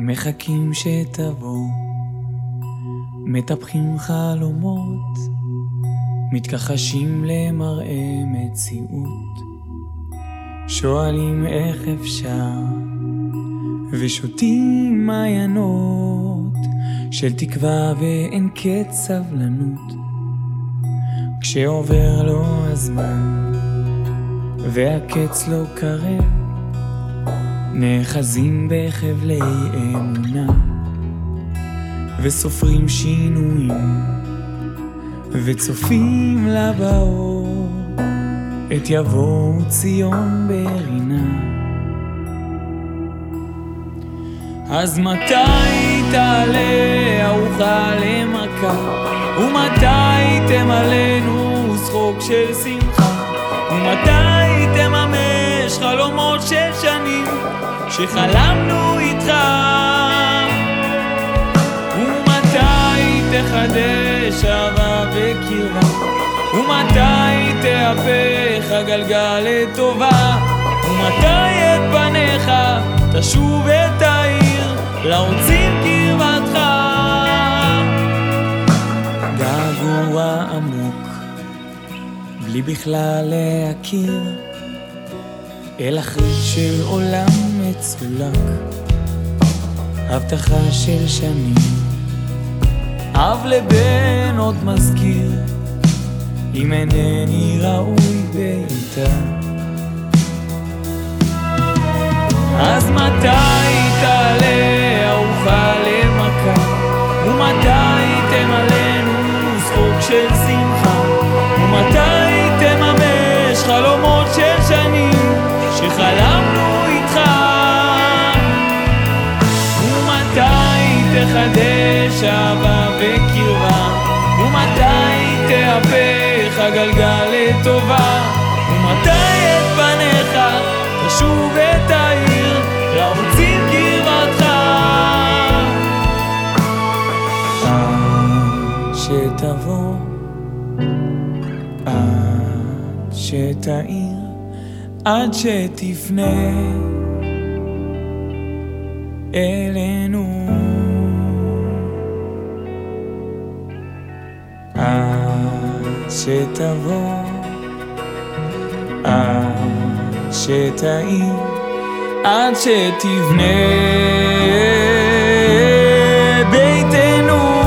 מחכים שתבוא, מטפחים חלומות, מתכחשים למראה מציאות, שואלים איך אפשר, ושותים מעיינות של תקווה ואין קץ סבלנות, כשעובר לו הזמן והקץ לא קרב, נאחזים בחבלי אמונה וסופרים שינויים וצופים לבאות את יבואו ציון ברינה. אז מתי תעלה ארוחה למכה? ומתי תמלאנו שחוק של שמחה? ומתי תממש חלומות של שנים שחלמנו איתך. ומתי תחדש אהבה וקרבה ומתי תהפך הגלגל לטובה? ומתי את פניך תשוב ותאיר לרוצים קרבתך געגוע עמוק בלי בכלל להכיר אל החריץ של עולם מצולק, הבטחה של שנים, אב לבן עוד מזכיר, אם אינני ראוי בעיטה. אז מתי תחדש אהבה וקרבה ומתי תהפך הגלגל לטובה? ומתי את פניך תשוב ותאיר לרוצים קרבתך? עד שתבוא עד שתאיר עד שתפנה אלינו שתבוא. עד שתאיר עד שתבנה ביתנו.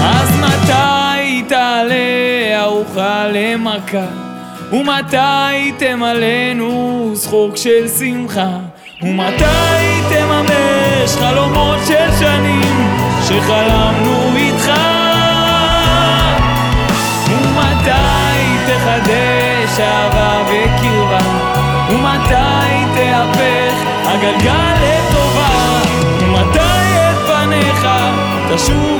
אז מתי תעלה ארוחה למכה? ומתי תמלאנו שחוק של שמחה? ומתי תממש חלומות של שנים שחלמנו אהבה וקרבה ומתי תהפך הגלגל לטובה? ומתי את פניך תשוב